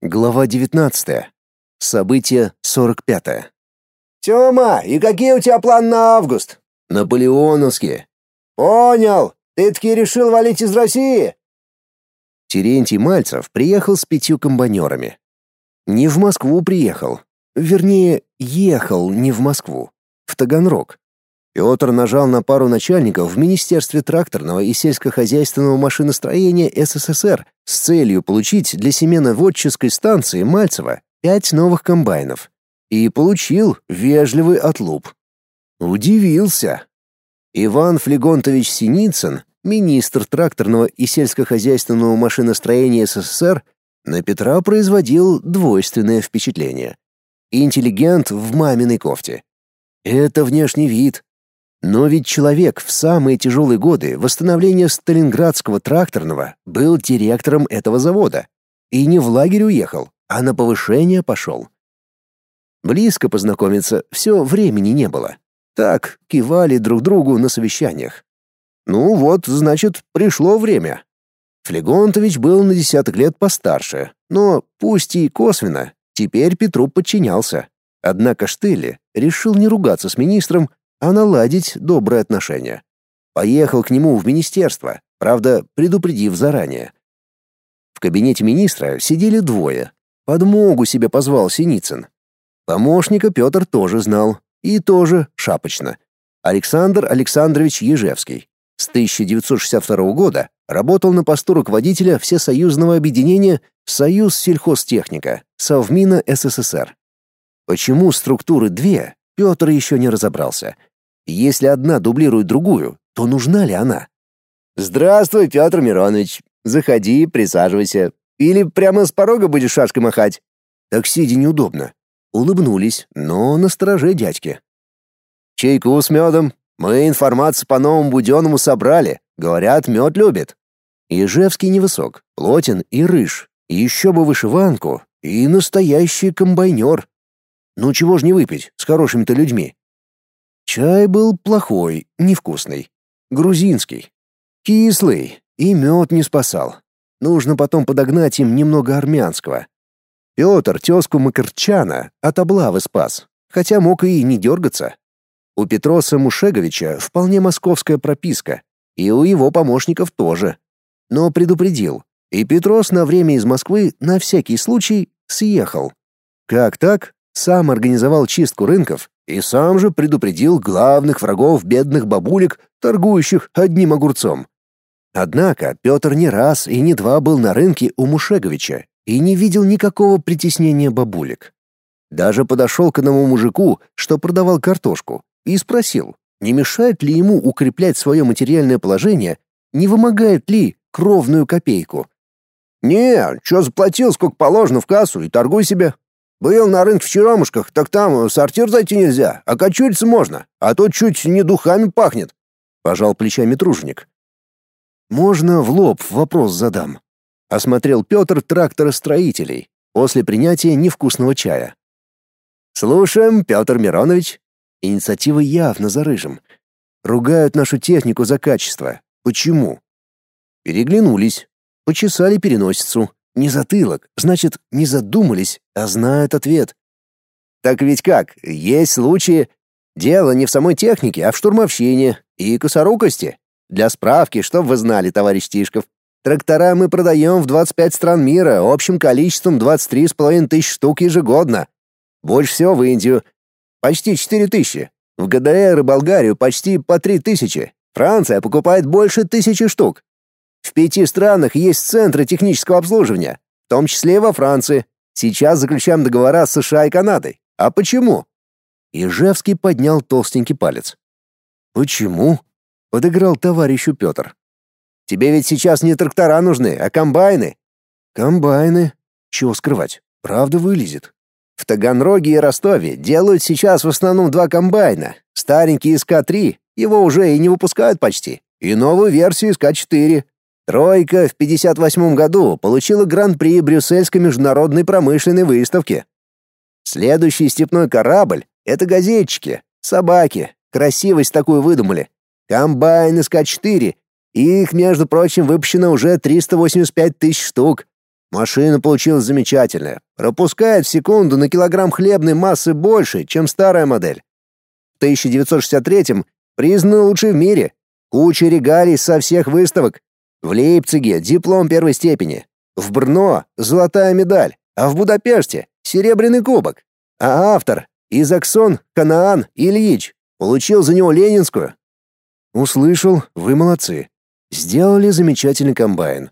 Глава 19. Событие 45. Тёма, и какие у тебя планы на август? Наполеоновские. Понял. Ты таки решил валить из России? Терентий Мальцев приехал с пятью комбайнерами. Не в Москву приехал. Вернее, ехал не в Москву. В Таганрог. Петр нажал на пару начальников в Министерстве тракторного и сельскохозяйственного машиностроения СССР с целью получить для семеноводческой станции Мальцева пять новых комбайнов. И получил вежливый отлуп. Удивился. Иван Флегонтович Синицын, министр тракторного и сельскохозяйственного машиностроения СССР, на Петра производил двойственное впечатление. Интеллигент в маминой кофте. Это внешний вид, но ведь человек в самые тяжелые годы восстановления Сталинградского тракторного был директором этого завода. И не в лагерь уехал, а на повышение пошел. Близко познакомиться все времени не было. Так, кивали друг другу на совещаниях. Ну вот, значит, пришло время. Флегонтович был на десяток лет постарше, но, пусть и косвенно, теперь Петру подчинялся. Однако Штелли решил не ругаться с министром а наладить добрые отношения. Поехал к нему в министерство, правда, предупредив заранее. В кабинете министра сидели двое. Подмогу себе позвал Синицын. Помощника Петр тоже знал, и тоже шапочно. Александр Александрович Ежевский. С 1962 года работал на посту руководителя Всесоюзного объединения «Союз сельхозтехника» Совмина СССР. Почему структуры две, Петр еще не разобрался — если одна дублирует другую, то нужна ли она? «Здравствуй, Петр Миронович. Заходи, присаживайся. Или прямо с порога будешь шашкой махать?» Так сидя неудобно. Улыбнулись, но на стороже дядьки. «Чайку с медом. Мы информацию по новому Буденному собрали. Говорят, мед любит». Ежевский невысок, плотен и рыж. Еще бы вышиванку. И настоящий комбайнер. Ну чего ж не выпить с хорошими-то людьми? Чай был плохой, невкусный. Грузинский. Кислый. И мед не спасал. Нужно потом подогнать им немного армянского. Петр тезку Макарчана от облавы спас, хотя мог и не дергаться. У Петроса Мушеговича вполне московская прописка, и у его помощников тоже. Но предупредил, и Петрос на время из Москвы на всякий случай съехал. Как так? Сам организовал чистку рынков и сам же предупредил главных врагов бедных бабулек, торгующих одним огурцом. Однако Петр не раз и не два был на рынке у Мушеговича и не видел никакого притеснения бабулек. Даже подошел к одному мужику, что продавал картошку, и спросил, не мешает ли ему укреплять свое материальное положение, не вымогает ли кровную копейку. «Не, что заплатил, сколько положено в кассу, и торгуй себе. Был на рынке в Черемушках, так там в сортир зайти нельзя, а кочуриться можно, а то чуть не духами пахнет. Пожал плечами труженик. Можно в лоб вопрос задам. Осмотрел Петр тракторостроителей после принятия невкусного чая. Слушаем, Петр Миронович. Инициатива явно за рыжим. Ругают нашу технику за качество. Почему? Переглянулись, почесали переносицу. Не затылок, значит, не задумались, а знают ответ. Так ведь как, есть случаи... Дело не в самой технике, а в штурмовщине и косорукости. Для справки, чтоб вы знали, товарищ Тишков, трактора мы продаем в 25 стран мира общим количеством 23,5 тысяч штук ежегодно. Больше всего в Индию. Почти 4 тысячи. В ГДР и Болгарию почти по 3 тысячи. Франция покупает больше тысячи штук. В пяти странах есть центры технического обслуживания, в том числе и во Франции. Сейчас заключаем договора с США и Канадой. А почему? Ижевский поднял толстенький палец. Почему? подыграл товарищу Петр. Тебе ведь сейчас не трактора нужны, а комбайны. Комбайны? Чего скрывать? Правда вылезет. В Таганроге и Ростове делают сейчас в основном два комбайна. Старенький СК-3, его уже и не выпускают почти, и новую версию СК-4. Тройка в 58 году получила гран-при Брюссельской международной промышленной выставки. Следующий степной корабль — это газетчики, собаки, красивость такую выдумали. Комбайн СК-4, их, между прочим, выпущено уже 385 тысяч штук. Машина получилась замечательная, пропускает в секунду на килограмм хлебной массы больше, чем старая модель. В 1963-м признана лучшей в мире. Куча регалий со всех выставок. В Лейпциге диплом первой степени. В Брно золотая медаль, а в Будапеште серебряный кубок. А автор Изаксон Канаан Ильич получил за него ленинскую. Услышал, вы молодцы. Сделали замечательный комбайн.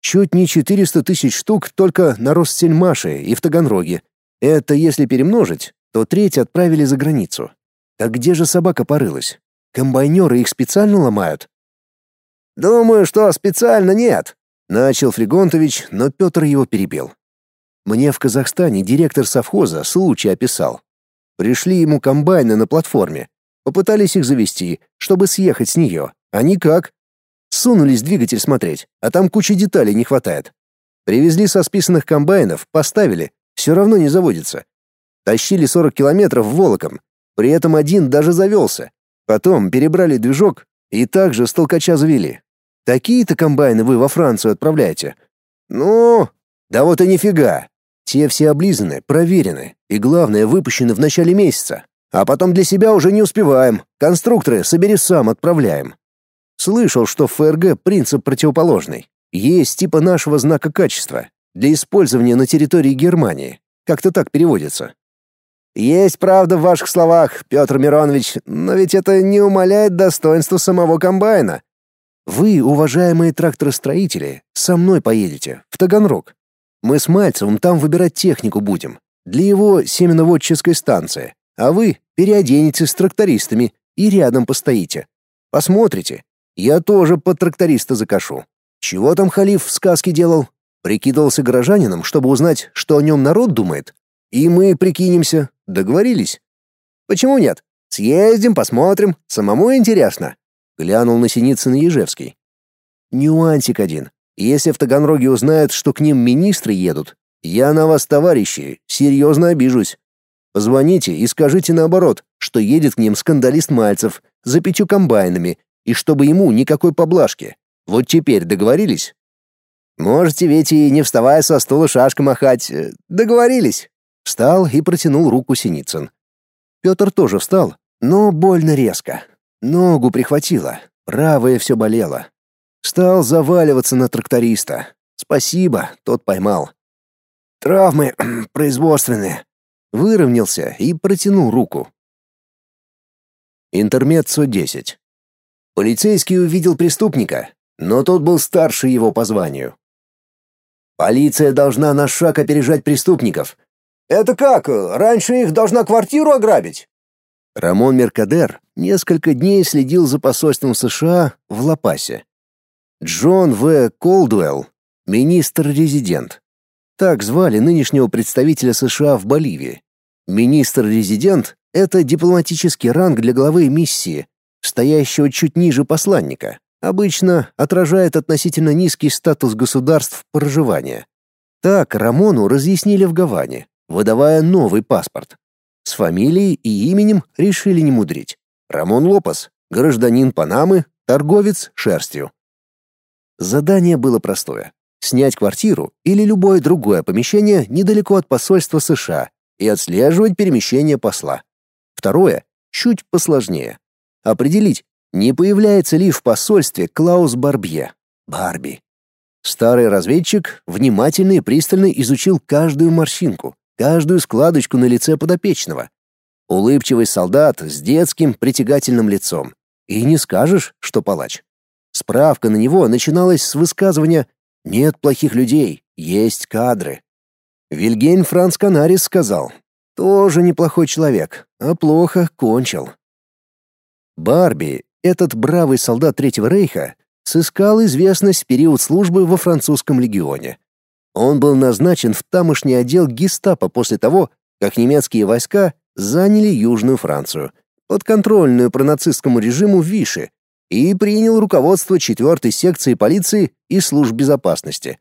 Чуть не 400 тысяч штук только на Ростельмаше и в Таганроге. Это если перемножить, то треть отправили за границу. Так где же собака порылась? Комбайнеры их специально ломают? Думаю, что специально нет, начал Фригонтович, но Петр его перебил. Мне в Казахстане директор совхоза случай описал. Пришли ему комбайны на платформе, попытались их завести, чтобы съехать с нее, а никак. Сунулись двигатель смотреть, а там куча деталей не хватает. Привезли со списанных комбайнов, поставили, все равно не заводится. Тащили 40 километров волоком, при этом один даже завелся. Потом перебрали движок и также с толкача завели. Такие-то комбайны вы во Францию отправляете? Ну, да вот и нифига. Те все облизаны, проверены и, главное, выпущены в начале месяца. А потом для себя уже не успеваем. Конструкторы собери сам отправляем. Слышал, что в ФРГ принцип противоположный. Есть типа нашего знака качества для использования на территории Германии. Как-то так переводится. Есть правда в ваших словах, Петр Миронович, но ведь это не умаляет достоинства самого комбайна. Вы, уважаемые тракторостроители, со мной поедете в Таганрог. Мы с Мальцевым там выбирать технику будем для его семеноводческой станции, а вы переоденетесь с трактористами и рядом постоите. Посмотрите, я тоже под тракториста закашу. Чего там халиф в сказке делал? Прикидывался горожанином, чтобы узнать, что о нем народ думает. И мы прикинемся. Договорились? Почему нет? Съездим, посмотрим. Самому интересно. Глянул на Синицын Ежевский. Нюансик один. Если в Таганроге узнают, что к ним министры едут, я на вас, товарищи, серьезно обижусь. Позвоните и скажите наоборот, что едет к ним скандалист Мальцев за пятью комбайнами и чтобы ему никакой поблажки. Вот теперь договорились? Можете ведь и не вставая со стула шашкой махать. Э, договорились. Встал и протянул руку Синицын. Петр тоже встал, но больно резко. Ногу прихватило, правая все болело. Стал заваливаться на тракториста. Спасибо, тот поймал. Травмы производственные. Выровнялся и протянул руку. Интермеццо 10. Полицейский увидел преступника, но тот был старше его по званию. Полиция должна на шаг опережать преступников. Это как? Раньше их должна квартиру ограбить? Рамон Меркадер несколько дней следил за посольством США в Ла-Пасе. Джон В. Колдуэлл, министр-резидент. Так звали нынешнего представителя США в Боливии. Министр-резидент — это дипломатический ранг для главы миссии, стоящего чуть ниже посланника, обычно отражает относительно низкий статус государств проживания. Так Рамону разъяснили в Гаване, выдавая новый паспорт. С фамилией и именем решили не мудрить. Рамон Лопес, гражданин Панамы, торговец шерстью. Задание было простое — снять квартиру или любое другое помещение недалеко от посольства США и отслеживать перемещение посла. Второе — чуть посложнее определить, не появляется ли в посольстве Клаус Барбье, Барби. Старый разведчик внимательно и пристально изучил каждую морщинку, каждую складочку на лице подопечного. Улыбчивый солдат с детским притягательным лицом. И не скажешь, что палач. Справка на него начиналась с высказывания «Нет плохих людей, есть кадры». Вильгельм Франц Канарис сказал «Тоже неплохой человек, а плохо кончил». Барби, этот бравый солдат Третьего Рейха, сыскал известность в период службы во французском легионе. Он был назначен в тамошний отдел гестапо после того, как немецкие войска заняли Южную Францию, подконтрольную пронацистскому режиму Виши, и принял руководство 4-й секции полиции и служб безопасности.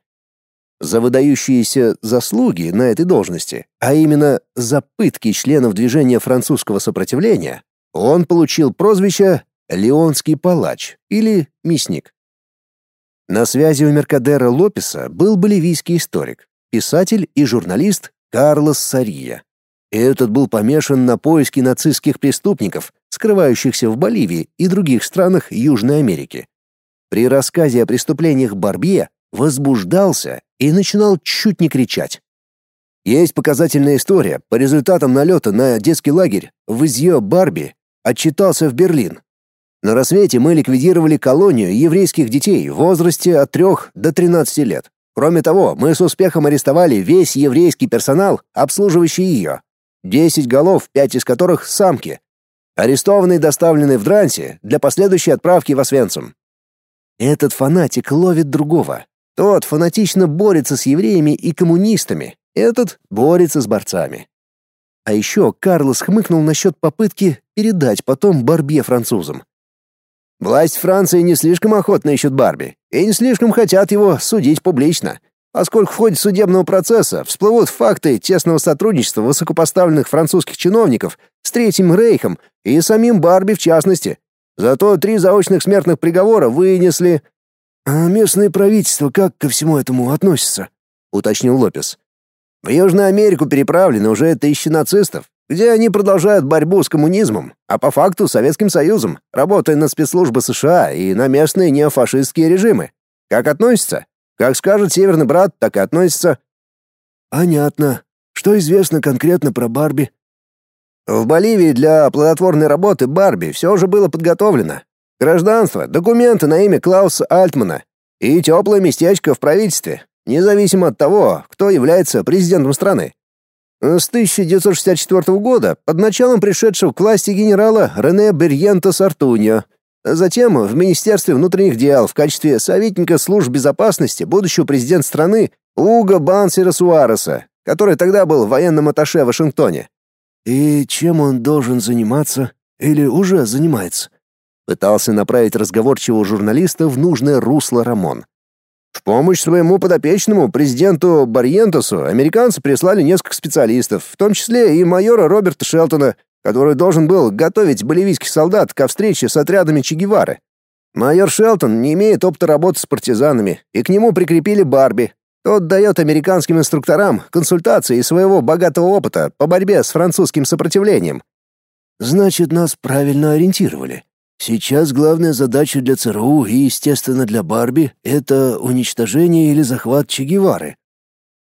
За выдающиеся заслуги на этой должности, а именно за пытки членов движения французского сопротивления, он получил прозвище «Леонский палач» или «Мясник». На связи у Меркадера Лопеса был боливийский историк, писатель и журналист Карлос Сария. Этот был помешан на поиске нацистских преступников, скрывающихся в Боливии и других странах Южной Америки. При рассказе о преступлениях Барбье возбуждался и начинал чуть не кричать. Есть показательная история. По результатам налета на детский лагерь в Изье Барби отчитался в Берлин. На рассвете мы ликвидировали колонию еврейских детей в возрасте от 3 до 13 лет. Кроме того, мы с успехом арестовали весь еврейский персонал, обслуживающий ее. 10 голов, 5 из которых самки. Арестованные доставлены в Дранси для последующей отправки в Освенцим. Этот фанатик ловит другого. Тот фанатично борется с евреями и коммунистами, этот борется с борцами. А еще Карлос хмыкнул насчет попытки передать потом Барбье французам. Власть Франции не слишком охотно ищут Барби и не слишком хотят его судить публично, поскольку в ходе судебного процесса всплывут факты тесного сотрудничества высокопоставленных французских чиновников с Третьим Рейхом и самим Барби в частности. Зато три заочных смертных приговора вынесли. «А местное правительство как ко всему этому относится?» — уточнил Лопес. В Южную Америку переправлены уже тысячи нацистов, где они продолжают борьбу с коммунизмом, а по факту Советским Союзом, работая на спецслужбы США и на местные неофашистские режимы. Как относятся? Как скажет Северный брат, так и относятся. Понятно. Что известно конкретно про Барби? В Боливии для плодотворной работы Барби все уже было подготовлено. Гражданство, документы на имя Клауса Альтмана и теплое местечко в правительстве, независимо от того, кто является президентом страны. С 1964 года под началом пришедшего к власти генерала Рене Берьента Сартуньо, затем в Министерстве внутренних дел в качестве советника служб безопасности будущего президента страны Уго Бансера Суареса, который тогда был военным атташе в Вашингтоне. И чем он должен заниматься или уже занимается? Пытался направить разговорчивого журналиста в нужное русло Рамон. В помощь своему подопечному, президенту Барьентосу, американцы прислали несколько специалистов, в том числе и майора Роберта Шелтона, который должен был готовить боливийских солдат ко встрече с отрядами Че Гевары. Майор Шелтон не имеет опыта работы с партизанами, и к нему прикрепили Барби. Тот дает американским инструкторам консультации из своего богатого опыта по борьбе с французским сопротивлением. Значит, нас правильно ориентировали. Сейчас главная задача для ЦРУ и, естественно, для Барби — это уничтожение или захват Че Гевары.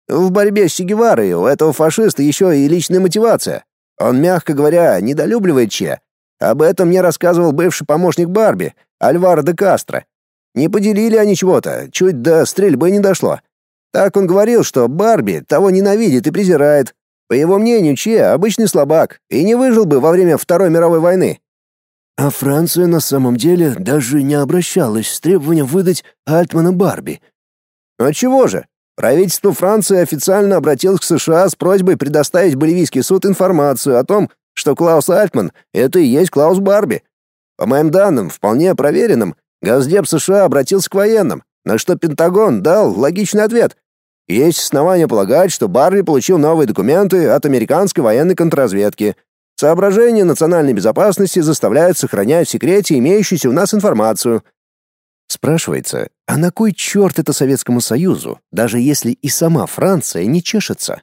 В борьбе с Че Геварой у этого фашиста еще и личная мотивация. Он, мягко говоря, недолюбливает Че. Об этом мне рассказывал бывший помощник Барби, Альваро де Кастро. Не поделили они чего-то, чуть до стрельбы не дошло. Так он говорил, что Барби того ненавидит и презирает. По его мнению, Че — обычный слабак и не выжил бы во время Второй мировой войны. А Франция на самом деле даже не обращалась с требованием выдать Альтмана Барби. А чего же? Правительство Франции официально обратилось к США с просьбой предоставить Боливийский суд информацию о том, что Клаус Альтман — это и есть Клаус Барби. По моим данным, вполне проверенным, Газдеп США обратился к военным, на что Пентагон дал логичный ответ. Есть основания полагать, что Барби получил новые документы от американской военной контрразведки — Соображения национальной безопасности заставляют сохранять в секрете имеющуюся у нас информацию. Спрашивается, а на кой черт это Советскому Союзу, даже если и сама Франция не чешется?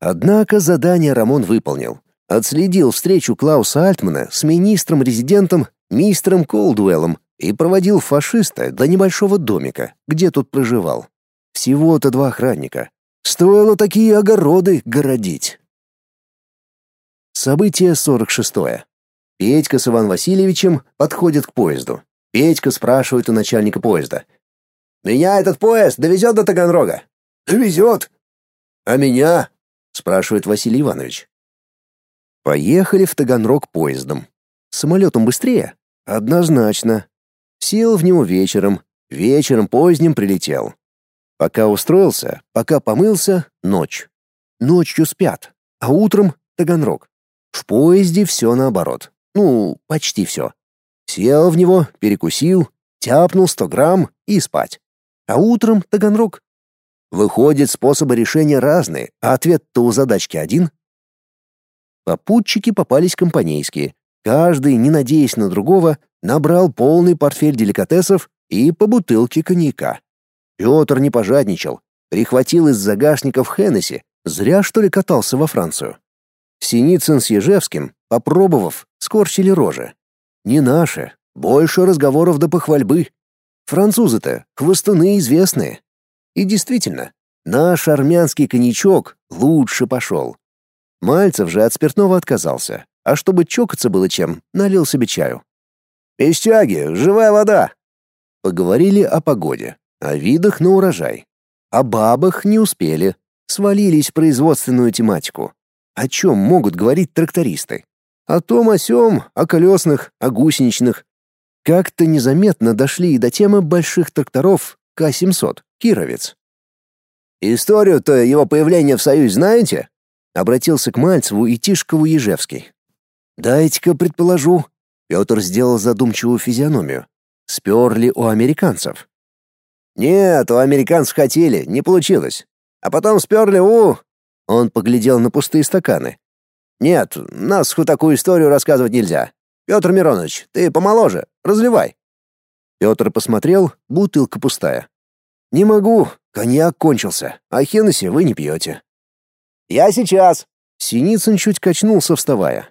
Однако задание Рамон выполнил. Отследил встречу Клауса Альтмана с министром-резидентом мистером Колдуэллом и проводил фашиста до небольшого домика, где тот проживал. Всего-то два охранника. Стоило такие огороды городить. Событие 46. -е. Петька с Иван Васильевичем подходят к поезду. Петька спрашивает у начальника поезда. «Меня этот поезд довезет до Таганрога?» «Довезет». «А меня?» — спрашивает Василий Иванович. Поехали в Таганрог поездом. Самолетом быстрее? Однозначно. Сел в него вечером, вечером поздним прилетел. Пока устроился, пока помылся — ночь. Ночью спят, а утром — Таганрог. В поезде все наоборот. Ну, почти все. Сел в него, перекусил, тяпнул сто грамм и спать. А утром Таганрог. Выходит, способы решения разные, а ответ-то у задачки один. Попутчики попались компанейские. Каждый, не надеясь на другого, набрал полный портфель деликатесов и по бутылке коньяка. Петр не пожадничал, прихватил из загашников Хеннесси, зря что ли катался во Францию. Синицын с Ежевским, попробовав, скорчили рожи. Не наши, больше разговоров до похвальбы. Французы-то хвостуны известные. И действительно, наш армянский коньячок лучше пошел. Мальцев же от спиртного отказался, а чтобы чокаться было чем, налил себе чаю. «Пестяги, живая вода!» Поговорили о погоде, о видах на урожай. О бабах не успели, свалились в производственную тематику. О чем могут говорить трактористы? О том, о сём, о колесных, о гусеничных. Как-то незаметно дошли и до темы больших тракторов К-700, Кировец. «Историю-то его появления в Союзе знаете?» Обратился к Мальцеву и Тишкову Ежевский. «Дайте-ка предположу». Петр сделал задумчивую физиономию. Сперли у американцев. «Нет, у американцев хотели, не получилось. А потом сперли у...» Он поглядел на пустые стаканы. «Нет, нас такую историю рассказывать нельзя. Петр Миронович, ты помоложе, разливай». Петр посмотрел, бутылка пустая. «Не могу, коньяк кончился, а Хеннесси вы не пьете». «Я сейчас!» Синицын чуть качнулся, вставая.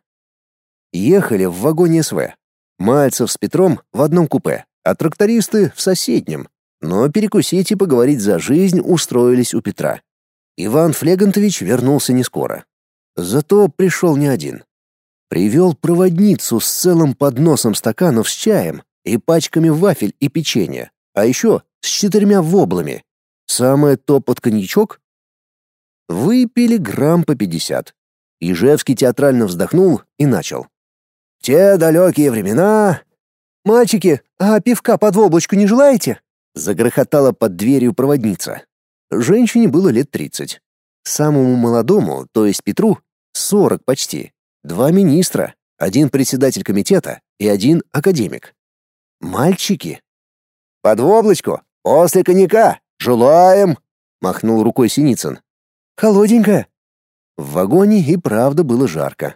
Ехали в вагоне СВ. Мальцев с Петром в одном купе, а трактористы в соседнем. Но перекусить и поговорить за жизнь устроились у Петра. Иван Флегантович вернулся не скоро. Зато пришел не один. Привел проводницу с целым подносом стаканов с чаем и пачками вафель и печенья, а еще с четырьмя воблами. Самое топ под коньячок Выпили грамм по пятьдесят. Ижевский театрально вздохнул и начал. «Те далекие времена...» «Мальчики, а пивка под воблочку не желаете?» Загрохотала под дверью проводница. Женщине было лет тридцать. Самому молодому, то есть Петру, сорок почти. Два министра, один председатель комитета и один академик. Мальчики. «Под воблочку, после коньяка, желаем!» — махнул рукой Синицын. Холодненькая. В вагоне и правда было жарко.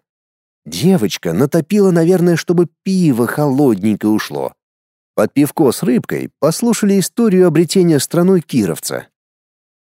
Девочка натопила, наверное, чтобы пиво холодненькое ушло. Под пивко с рыбкой послушали историю обретения страной кировца.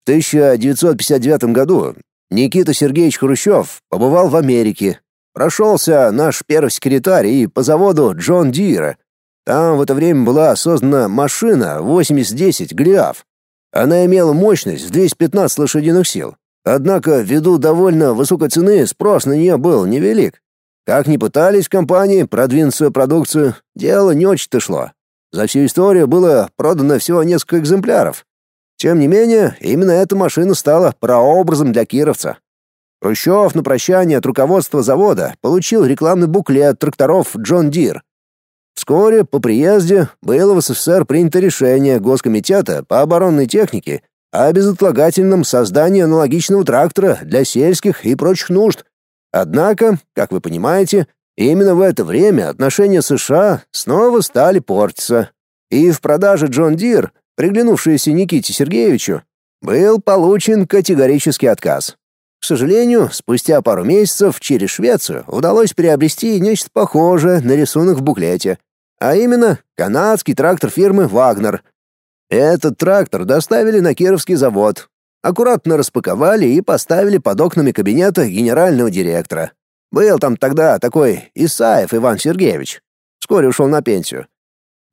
В 1959 году Никита Сергеевич Хрущев побывал в Америке. Прошелся наш первый секретарь и по заводу Джон Дира. Там в это время была создана машина 8010 Голиаф. Она имела мощность в 215 лошадиных сил. Однако, ввиду довольно высокой цены, спрос на нее был невелик. Как ни пытались компании продвинуть свою продукцию, дело не очень-то шло. За всю историю было продано всего несколько экземпляров. Тем не менее, именно эта машина стала прообразом для кировца. Хрущев на прощание от руководства завода получил рекламный буклет тракторов «Джон Дир». Вскоре по приезде было в СССР принято решение Госкомитета по оборонной технике о безотлагательном создании аналогичного трактора для сельских и прочих нужд. Однако, как вы понимаете, именно в это время отношения США снова стали портиться. И в продаже Джон Дир, приглянувшийся Никите Сергеевичу, был получен категорический отказ. К сожалению, спустя пару месяцев через Швецию удалось приобрести нечто похожее на рисунок в буклете, а именно канадский трактор фирмы «Вагнер», этот трактор доставили на Кировский завод, аккуратно распаковали и поставили под окнами кабинета генерального директора. Был там тогда такой Исаев Иван Сергеевич. Вскоре ушел на пенсию.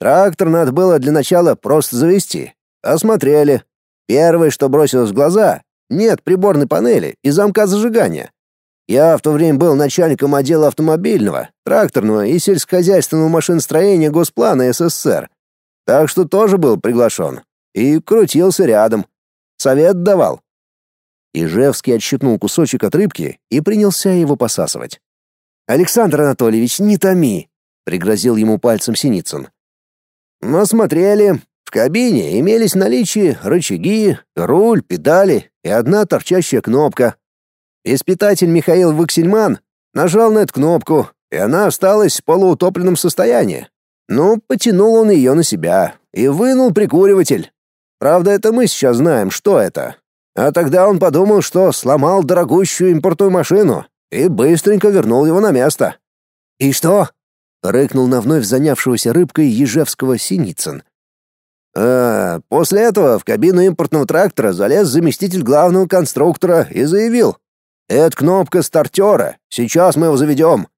Трактор надо было для начала просто завести. Осмотрели. Первое, что бросилось в глаза — нет приборной панели и замка зажигания. Я в то время был начальником отдела автомобильного, тракторного и сельскохозяйственного машиностроения Госплана СССР так что тоже был приглашен. И крутился рядом. Совет давал. Ижевский отщипнул кусочек от рыбки и принялся его посасывать. «Александр Анатольевич, не томи!» — пригрозил ему пальцем Синицын. «Мы смотрели. В кабине имелись в наличии рычаги, руль, педали и одна торчащая кнопка. Испытатель Михаил Ваксельман нажал на эту кнопку, и она осталась в полуутопленном состоянии. Ну, потянул он ее на себя и вынул прикуриватель. Правда, это мы сейчас знаем, что это. А тогда он подумал, что сломал дорогущую импортную машину и быстренько вернул его на место. «И что?» — рыкнул на вновь занявшегося рыбкой Ежевского Синицын. А, после этого в кабину импортного трактора залез заместитель главного конструктора и заявил. «Это кнопка стартера. Сейчас мы его заведем».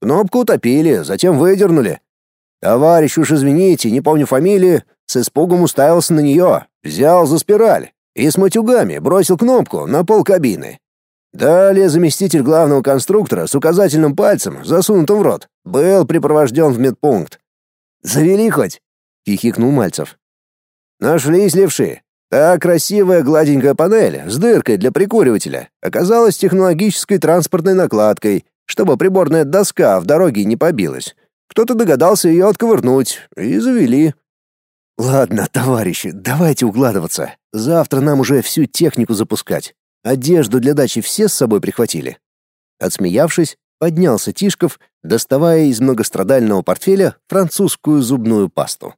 Кнопку утопили, затем выдернули. Товарищ, уж извините, не помню фамилии, с испугом уставился на нее, взял за спираль и с матюгами бросил кнопку на пол кабины. Далее заместитель главного конструктора с указательным пальцем, засунутым в рот, был припровожден в медпункт. «Завели хоть?» — хихикнул Мальцев. «Нашлись левши. Та красивая гладенькая панель с дыркой для прикуривателя оказалась технологической транспортной накладкой, чтобы приборная доска в дороге не побилась. Кто-то догадался ее отковырнуть, и завели». «Ладно, товарищи, давайте укладываться. Завтра нам уже всю технику запускать. Одежду для дачи все с собой прихватили?» Отсмеявшись, поднялся Тишков, доставая из многострадального портфеля французскую зубную пасту.